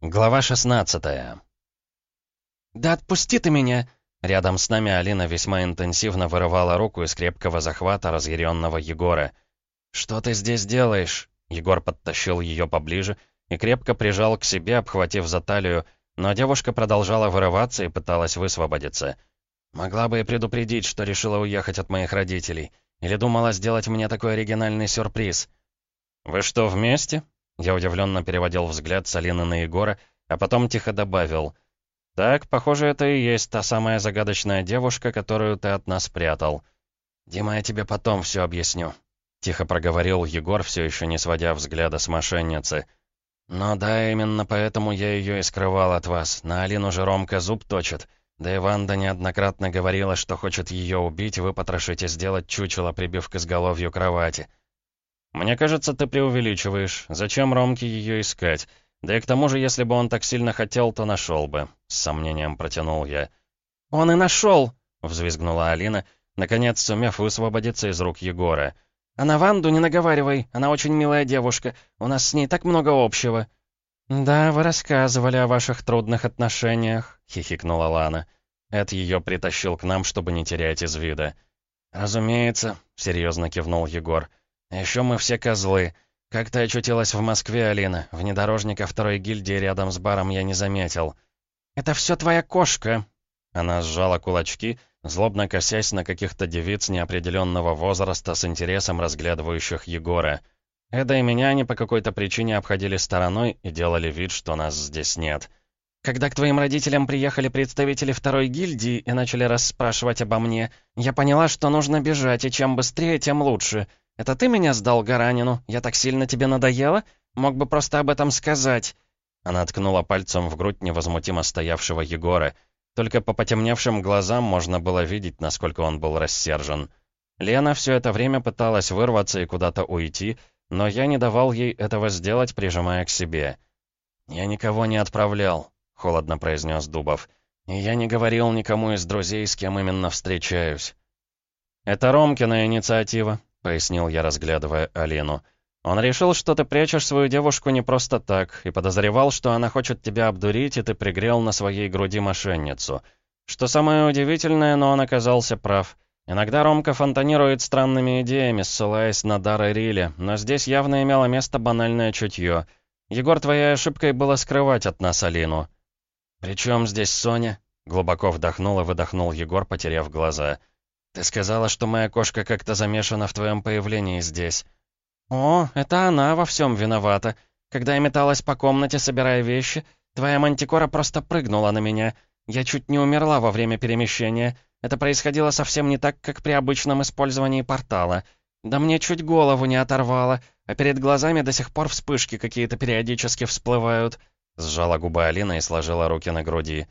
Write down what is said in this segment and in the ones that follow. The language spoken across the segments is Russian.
Глава 16 «Да отпусти ты меня!» Рядом с нами Алина весьма интенсивно вырывала руку из крепкого захвата разъяренного Егора. «Что ты здесь делаешь?» Егор подтащил ее поближе и крепко прижал к себе, обхватив за талию, но девушка продолжала вырываться и пыталась высвободиться. «Могла бы и предупредить, что решила уехать от моих родителей. Или думала сделать мне такой оригинальный сюрприз». «Вы что, вместе?» Я удивленно переводил взгляд с Алины на Егора, а потом тихо добавил. «Так, похоже, это и есть та самая загадочная девушка, которую ты от нас прятал. Дима, я тебе потом все объясню», — тихо проговорил Егор, все еще не сводя взгляда с мошенницы. «Но да, именно поэтому я ее и скрывал от вас. На Алину же Ромка зуб точит. Да и Ванда неоднократно говорила, что хочет ее убить, вы потрошите сделать чучело, прибив к изголовью кровати». «Мне кажется, ты преувеличиваешь. Зачем Ромке ее искать? Да и к тому же, если бы он так сильно хотел, то нашел бы», — с сомнением протянул я. «Он и нашел!» — взвизгнула Алина, наконец сумев высвободиться из рук Егора. «А на Ванду не наговаривай, она очень милая девушка, у нас с ней так много общего». «Да, вы рассказывали о ваших трудных отношениях», — хихикнула Лана. Эд ее притащил к нам, чтобы не терять из вида. «Разумеется», — серьезно кивнул Егор. Еще мы все козлы. Как ты очутилась в Москве, Алина? Внедорожника второй гильдии рядом с баром я не заметил. Это все твоя кошка. Она сжала кулачки, злобно косясь на каких-то девиц неопределенного возраста с интересом разглядывающих Егора. Эда и меня они по какой-то причине обходили стороной и делали вид, что нас здесь нет. Когда к твоим родителям приехали представители второй гильдии и начали расспрашивать обо мне, я поняла, что нужно бежать, и чем быстрее, тем лучше. «Это ты меня сдал Гаранину? Я так сильно тебе надоела? Мог бы просто об этом сказать». Она ткнула пальцем в грудь невозмутимо стоявшего Егора. Только по потемневшим глазам можно было видеть, насколько он был рассержен. Лена все это время пыталась вырваться и куда-то уйти, но я не давал ей этого сделать, прижимая к себе. «Я никого не отправлял», — холодно произнес Дубов. «И я не говорил никому из друзей, с кем именно встречаюсь». «Это Ромкина инициатива», — пояснил я, разглядывая Алину. «Он решил, что ты прячешь свою девушку не просто так, и подозревал, что она хочет тебя обдурить, и ты пригрел на своей груди мошенницу. Что самое удивительное, но он оказался прав. Иногда Ромка фонтанирует странными идеями, ссылаясь на дары Риля, но здесь явно имело место банальное чутье. Егор, твоей ошибкой было скрывать от нас Алину». «При чем здесь Соня?» Глубоко вдохнул и выдохнул Егор, потеряв глаза. «Ты сказала, что моя кошка как-то замешана в твоем появлении здесь». «О, это она во всем виновата. Когда я металась по комнате, собирая вещи, твоя мантикора просто прыгнула на меня. Я чуть не умерла во время перемещения. Это происходило совсем не так, как при обычном использовании портала. Да мне чуть голову не оторвало, а перед глазами до сих пор вспышки какие-то периодически всплывают». Сжала губы Алина и сложила руки на груди.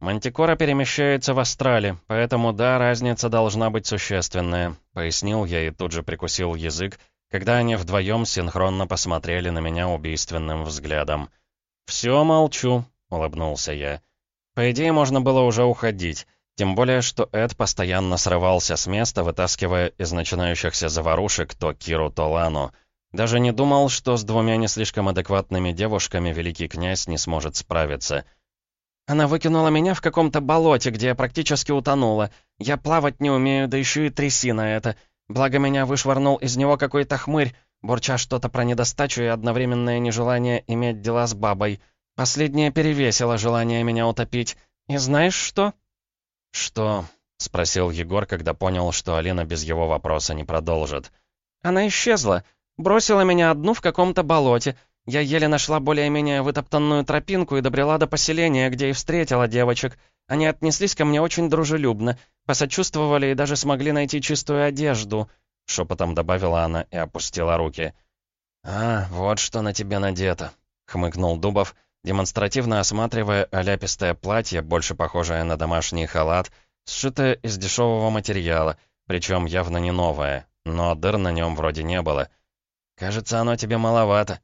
«Мантикора перемещается в астрале, поэтому да, разница должна быть существенная», — пояснил я и тут же прикусил язык, когда они вдвоем синхронно посмотрели на меня убийственным взглядом. «Все, молчу», — улыбнулся я. По идее, можно было уже уходить, тем более, что Эд постоянно срывался с места, вытаскивая из начинающихся заварушек то Киру, то Лану. Даже не думал, что с двумя не слишком адекватными девушками великий князь не сможет справиться — она выкинула меня в каком-то болоте, где я практически утонула. Я плавать не умею, да еще и трясина это. Благо меня вышвырнул из него какой-то хмырь, бурча что-то про недостачу и одновременное нежелание иметь дела с бабой. Последнее перевесило желание меня утопить. И знаешь что?» «Что?» — спросил Егор, когда понял, что Алина без его вопроса не продолжит. «Она исчезла. Бросила меня одну в каком-то болоте. Я еле нашла более-менее вытоптанную тропинку и добрела до поселения, где и встретила девочек. Они отнеслись ко мне очень дружелюбно, посочувствовали и даже смогли найти чистую одежду», — шепотом добавила она и опустила руки. «А, вот что на тебе надето», — хмыкнул Дубов, демонстративно осматривая оляпистое платье, больше похожее на домашний халат, сшитое из дешевого материала, причем явно не новое, но дыр на нем вроде не было. «Кажется, оно тебе маловато».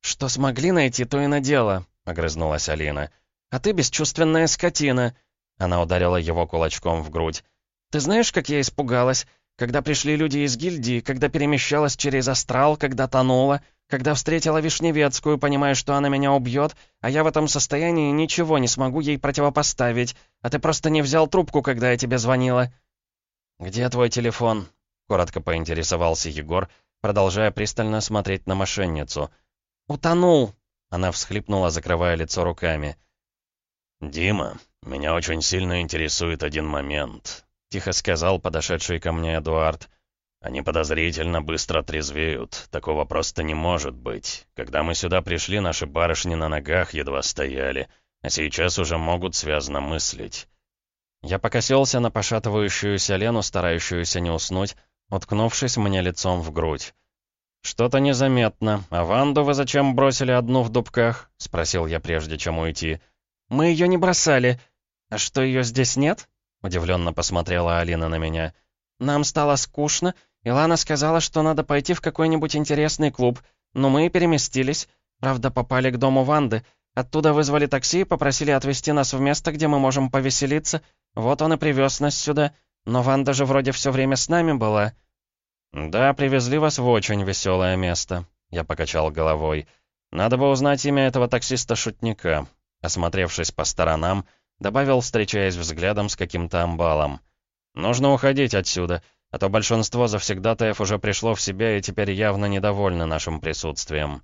«Что смогли найти, то и надела», — огрызнулась Алина. «А ты бесчувственная скотина!» Она ударила его кулачком в грудь. «Ты знаешь, как я испугалась? Когда пришли люди из гильдии, когда перемещалась через астрал, когда тонула, когда встретила Вишневецкую, понимая, что она меня убьет, а я в этом состоянии ничего не смогу ей противопоставить, а ты просто не взял трубку, когда я тебе звонила». «Где твой телефон?» — коротко поинтересовался Егор, продолжая пристально смотреть на мошенницу. «Утонул!» — она всхлипнула, закрывая лицо руками. «Дима, меня очень сильно интересует один момент», — тихо сказал подошедший ко мне Эдуард. «Они подозрительно быстро трезвеют. Такого просто не может быть. Когда мы сюда пришли, наши барышни на ногах едва стояли, а сейчас уже могут связно мыслить». Я покосился на пошатывающуюся Лену, старающуюся не уснуть, уткнувшись мне лицом в грудь. «Что-то незаметно. А Ванду вы зачем бросили одну в дубках?» — спросил я, прежде чем уйти. «Мы ее не бросали. А что, ее здесь нет?» — удивленно посмотрела Алина на меня. «Нам стало скучно, и Лана сказала, что надо пойти в какой-нибудь интересный клуб, но мы переместились. Правда, попали к дому Ванды. Оттуда вызвали такси и попросили отвезти нас в место, где мы можем повеселиться. Вот он и привез нас сюда. Но Ванда же вроде все время с нами была». «Да, привезли вас в очень веселое место», — я покачал головой. «Надо бы узнать имя этого таксиста-шутника». Осмотревшись по сторонам, добавил, встречаясь взглядом с каким-то амбалом. «Нужно уходить отсюда, а то большинство завсегдатаев уже пришло в себя и теперь явно недовольны нашим присутствием».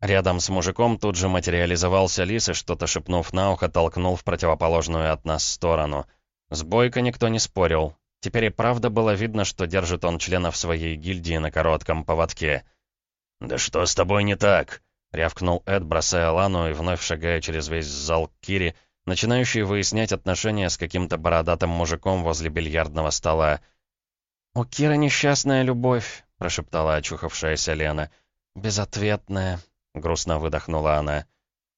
Рядом с мужиком тут же материализовался лис и, что-то шепнув на ухо, толкнул в противоположную от нас сторону. С Бойко никто не спорил, Теперь и правда было видно, что держит он членов своей гильдии на коротком поводке. «Да что с тобой не так?» — рявкнул Эд, бросая Лану и вновь шагая через весь зал к Кире, начинающий выяснять отношения с каким-то бородатым мужиком возле бильярдного стола. «У Киры несчастная любовь», — прошептала очухавшаяся Лена. «Безответная», — грустно выдохнула она.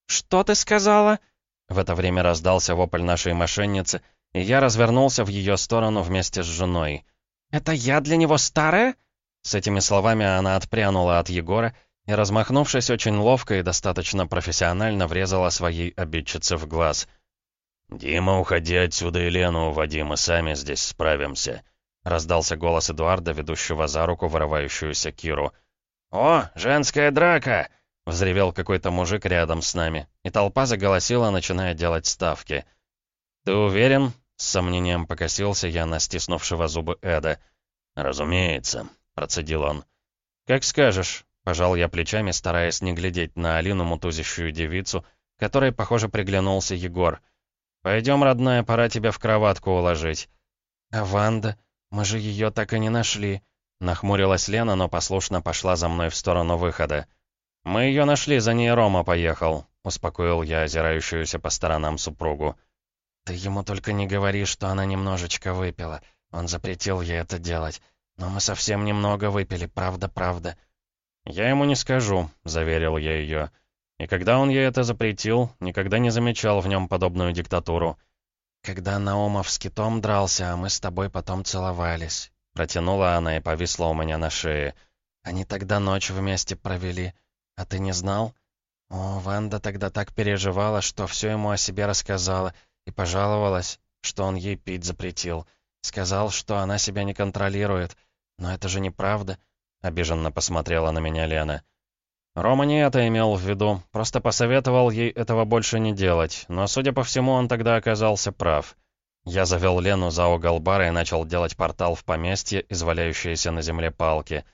«Что ты сказала?» В это время раздался вопль нашей мошенницы, и я развернулся в ее сторону вместе с женой. «Это я для него старая?» С этими словами она отпрянула от Егора и, размахнувшись очень ловко и достаточно профессионально, врезала своей обидчице в глаз. «Дима, уходи отсюда и Лену уводи, мы сами здесь справимся», — раздался голос Эдуарда, ведущего за руку вырывающуюся Киру. «О, женская драка!» — взревел какой-то мужик рядом с нами, и толпа заголосила, начиная делать ставки. «Ты уверен?» С сомнением покосился я на стиснувшего зубы Эда. «Разумеется», — процедил он. «Как скажешь», — пожал я плечами, стараясь не глядеть на Алину, мутузящую девицу, которой, похоже, приглянулся Егор. «Пойдем, родная, пора тебя в кроватку уложить». «А Ванда? Мы же ее так и не нашли», — нахмурилась Лена, но послушно пошла за мной в сторону выхода. «Мы ее нашли, за ней Рома поехал», — успокоил я озирающуюся по сторонам супругу. «Ты ему только не говори, что она немножечко выпила. Он запретил ей это делать. Но мы совсем немного выпили, правда-правда». «Я ему не скажу», — заверил я ее. «И когда он ей это запретил, никогда не замечал в нем подобную диктатуру». «Когда Наумов с китом дрался, а мы с тобой потом целовались», — протянула она и повисла у меня на шее. «Они тогда ночь вместе провели. А ты не знал?» «О, Ванда тогда так переживала, что все ему о себе рассказала» и пожаловалась, что он ей пить запретил. Сказал, что она себя не контролирует. Но это же неправда. Обиженно посмотрела на меня Лена. Рома не это имел в виду, просто посоветовал ей этого больше не делать, но, судя по всему, он тогда оказался прав. Я завел Лену за угол бара и начал делать портал в поместье, изваляющиеся на земле палки.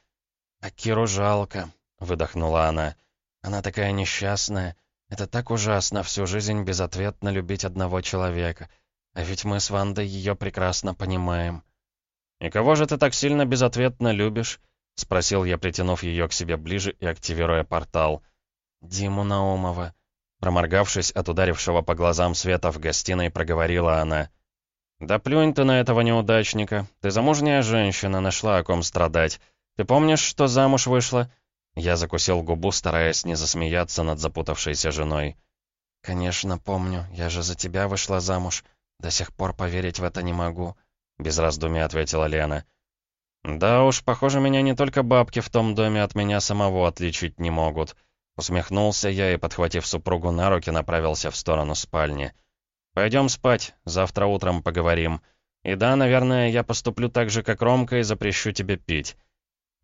«А Киру жалко», — выдохнула она. «Она такая несчастная. Это так ужасно всю жизнь безответно любить одного человека. А ведь мы с Вандой ее прекрасно понимаем. «И кого же ты так сильно безответно любишь?» — спросил я, притянув ее к себе ближе и активируя портал. «Диму Наумова». Проморгавшись от ударившего по глазам света в гостиной, проговорила она. «Да плюнь ты на этого неудачника. Ты замужняя женщина, нашла о ком страдать. Ты помнишь, что замуж вышла? Я закусил губу, стараясь не засмеяться над запутавшейся женой. «Конечно, помню. Я же за тебя вышла замуж. До сих пор поверить в это не могу», — без раздумий ответила Лена. «Да уж, похоже, меня не только бабки в том доме от меня самого отличить не могут». Усмехнулся я и, подхватив супругу на руки, направился в сторону спальни. «Пойдем спать, завтра утром поговорим. И да, наверное, я поступлю так же, как Ромка, и запрещу тебе пить».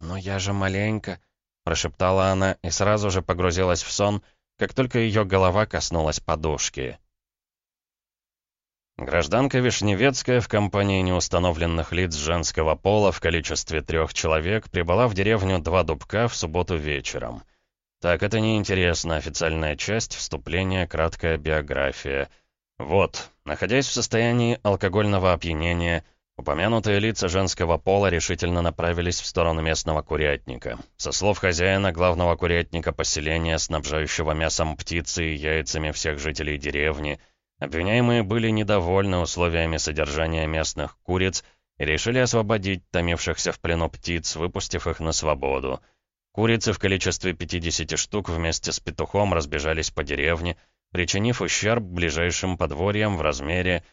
«Но я же маленько», — прошептала она и сразу же погрузилась в сон, как только ее голова коснулась подушки. Гражданка Вишневецкая в компании неустановленных лиц женского пола в количестве трех человек прибыла в деревню Два Дубка в субботу вечером. Так, это неинтересно, официальная часть, вступление, краткая биография. Вот, находясь в состоянии алкогольного опьянения, упомянутые лица женского пола решительно направились в сторону местного курятника. Со слов хозяина главного курятника поселения, снабжающего мясом птицы и яйцами всех жителей деревни — Обвиняемые были недовольны условиями содержания местных куриц и решили освободить томившихся в плену птиц, выпустив их на свободу. Курицы в количестве 50 штук вместе с петухом разбежались по деревне, причинив ущерб ближайшим подворьям в размере...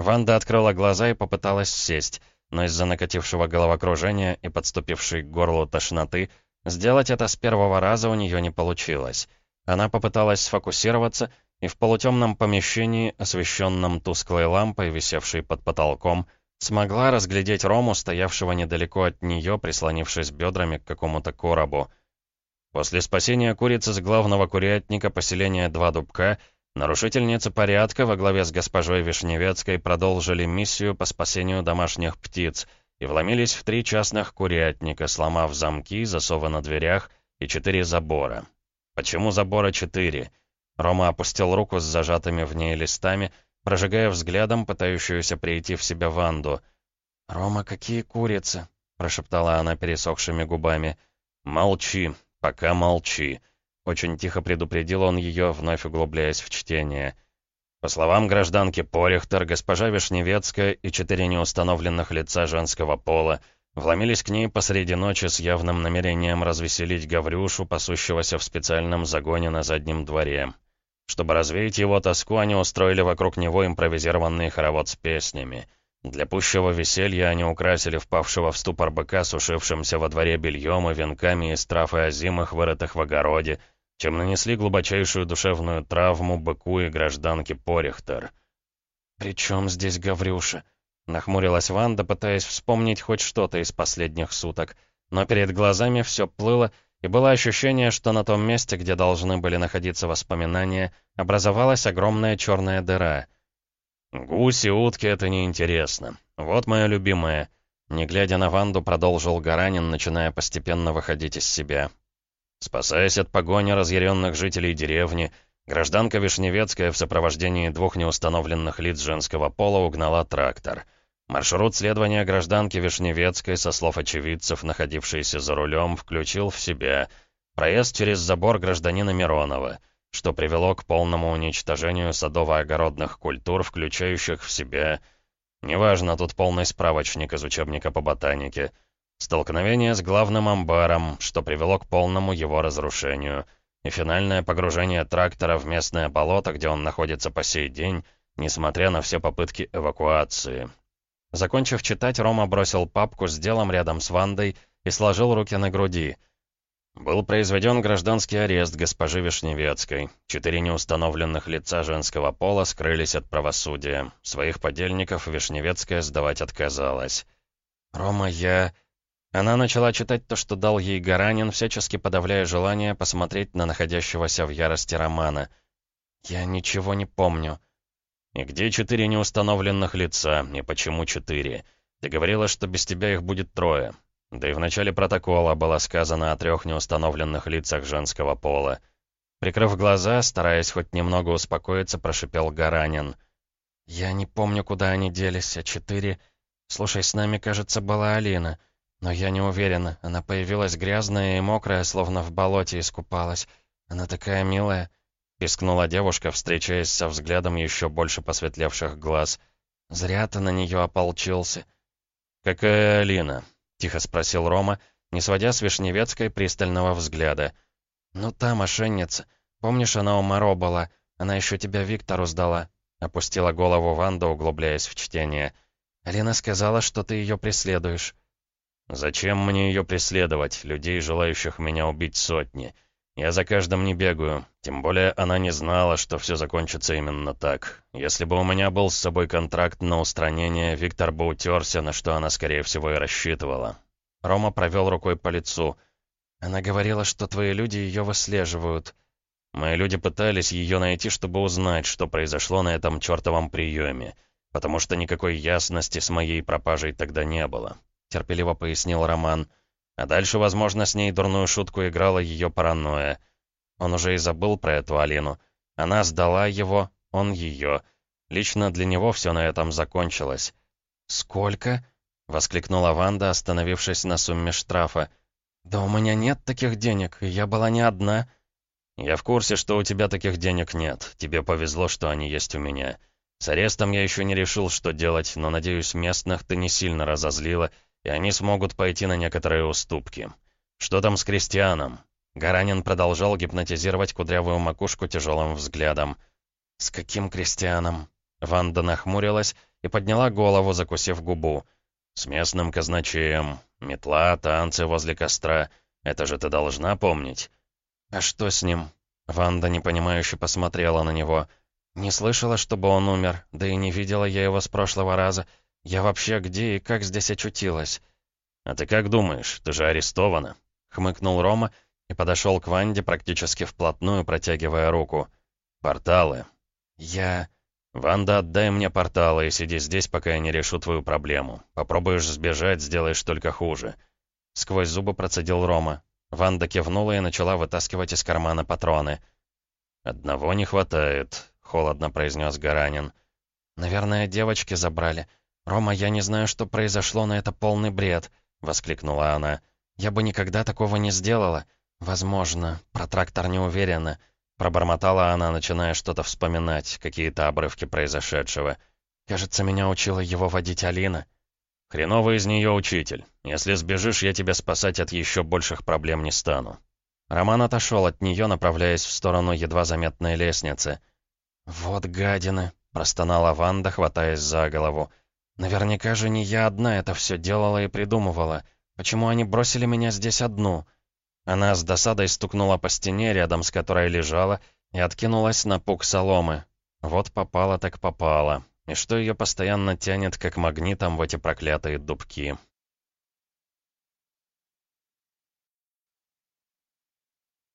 Ванда открыла глаза и попыталась сесть, но из-за накатившего головокружения и подступившей к горлу тошноты сделать это с первого раза у нее не получилось. Она попыталась сфокусироваться и в полутемном помещении, освещенном тусклой лампой, висевшей под потолком, смогла разглядеть Рому, стоявшего недалеко от нее, прислонившись бедрами к какому-то коробу. После спасения курицы с главного курятника поселения Два Дубка, нарушительницы порядка во главе с госпожой Вишневецкой продолжили миссию по спасению домашних птиц и вломились в три частных курятника, сломав замки, засовы на дверях и четыре забора. Почему забора четыре? Рома опустил руку с зажатыми в ней листами, прожигая взглядом пытающуюся прийти в себя Ванду. «Рома, какие курицы!» — прошептала она пересохшими губами. «Молчи, пока молчи!» Очень тихо предупредил он ее, вновь углубляясь в чтение. По словам гражданки Порихтер, госпожа Вишневецкая и четыре неустановленных лица женского пола вломились к ней посреди ночи с явным намерением развеселить Гаврюшу, пасущегося в специальном загоне на заднем дворе. Чтобы развеять его тоску, они устроили вокруг него импровизированный хоровод с песнями. Для пущего веселья они украсили впавшего в ступор быка сушившимся во дворе бельем и венками из трав и озимых, вырытых в огороде, чем нанесли глубочайшую душевную травму быку и гражданке Порихтер. «При чем здесь Гаврюша?» — нахмурилась Ванда, пытаясь вспомнить хоть что-то из последних суток, но перед глазами все плыло, и было ощущение, что на том месте, где должны были находиться воспоминания, образовалась огромная черная дыра. «Гуси, утки — это неинтересно. Вот моя любимая». Не глядя на Ванду, продолжил Гаранин, начиная постепенно выходить из себя. Спасаясь от погони разъяренных жителей деревни, гражданка Вишневецкая в сопровождении двух неустановленных лиц женского пола угнала трактор — Маршрут следования гражданки Вишневецкой, со слов очевидцев, находившейся за рулем, включил в себя проезд через забор гражданина Миронова, что привело к полному уничтожению садово-огородных культур, включающих в себя... Неважно, тут полный справочник из учебника по ботанике. Столкновение с главным амбаром, что привело к полному его разрушению. И финальное погружение трактора в местное болото, где он находится по сей день, несмотря на все попытки эвакуации. Закончив читать, Рома бросил папку с делом рядом с Вандой и сложил руки на груди. Был произведен гражданский арест госпожи Вишневецкой. Четыре неустановленных лица женского пола скрылись от правосудия. Своих подельников Вишневецкая сдавать отказалась. «Рома, я...» Она начала читать то, что дал ей Гаранин, всячески подавляя желание посмотреть на находящегося в ярости Романа. «Я ничего не помню». «И где четыре неустановленных лица? И почему четыре? Ты говорила, что без тебя их будет трое. Да и в начале протокола было сказано о трех неустановленных лицах женского пола». Прикрыв глаза, стараясь хоть немного успокоиться, прошипел Гаранин. «Я не помню, куда они делись, а четыре... Слушай, с нами, кажется, была Алина. Но я не уверена. Она появилась грязная и мокрая, словно в болоте искупалась. Она такая милая. Пискнула девушка, встречаясь со взглядом еще больше посветлевших глаз. «Зря ты на нее ополчился». «Какая Алина?» — тихо спросил Рома, не сводя с Вишневецкой пристального взгляда. «Ну та мошенница. Помнишь, она у Моро была? Она еще тебя Виктору сдала». Опустила голову Ванда, углубляясь в чтение. «Алина сказала, что ты ее преследуешь». «Зачем мне ее преследовать? Людей, желающих меня убить сотни. Я за каждым не бегаю, тем более она не знала, что все закончится именно так. Если бы у меня был с собой контракт на устранение, Виктор бы утерся, на что она, скорее всего, и рассчитывала. Рома провел рукой по лицу. Она говорила, что твои люди ее выслеживают. Мои люди пытались ее найти, чтобы узнать, что произошло на этом чертовом приеме, потому что никакой ясности с моей пропажей тогда не было», — терпеливо пояснил Роман. А дальше, возможно, с ней дурную шутку играла ее паранойя. Он уже и забыл про эту Алину. Она сдала его, он ее. Лично для него все на этом закончилось. «Сколько?» — воскликнула Ванда, остановившись на сумме штрафа. «Да у меня нет таких денег, и я была не одна». «Я в курсе, что у тебя таких денег нет. Тебе повезло, что они есть у меня. С арестом я еще не решил, что делать, но, надеюсь, местных ты не сильно разозлила, и они смогут пойти на некоторые уступки. Что там с крестьяном?» Гаранин продолжал гипнотизировать кудрявую макушку тяжелым взглядом. «С каким крестьяном?» Ванда нахмурилась и подняла голову, закусив губу. «С местным казначеем. Метла, танцы возле костра. Это же ты должна помнить». «А что с ним?» Ванда непонимающе посмотрела на него. «Не слышала, чтобы он умер, да и не видела я его с прошлого раза. «Я вообще где и как здесь очутилась?» «А ты как думаешь? Ты же арестована?» — хмыкнул Рома и подошел к Ванде практически вплотную, протягивая руку. «Порталы». «Я...» «Ванда, отдай мне порталы и сиди здесь, пока я не решу твою проблему. Попробуешь сбежать, сделаешь только хуже». Сквозь зубы процедил Рома. Ванда кивнула и начала вытаскивать из кармана патроны. «Одного не хватает», — холодно произнес Гаранин. «Наверное, девочки забрали. «Рома, я не знаю, что произошло, но это полный бред», — воскликнула она. «Я бы никогда такого не сделала. Возможно, про трактор не уверена». Пробормотала она, начиная что-то вспоминать, какие-то обрывки произошедшего. «Кажется, меня учила его водить Алина». «Хреновый из нее учитель. Если сбежишь, я тебя спасать от еще больших проблем не стану». Роман отошел от нее, направляясь в сторону едва заметной лестницы. «Вот гадины!» — простонала Ванда, хватаясь за голову. Наверняка же не я одна это все делала и придумывала. Почему они бросили меня здесь одну? Она с досадой стукнула по стене, рядом с которой лежала, и откинулась на пук соломы. Вот попала так попала. И что ее постоянно тянет, как магнитом в эти проклятые дубки.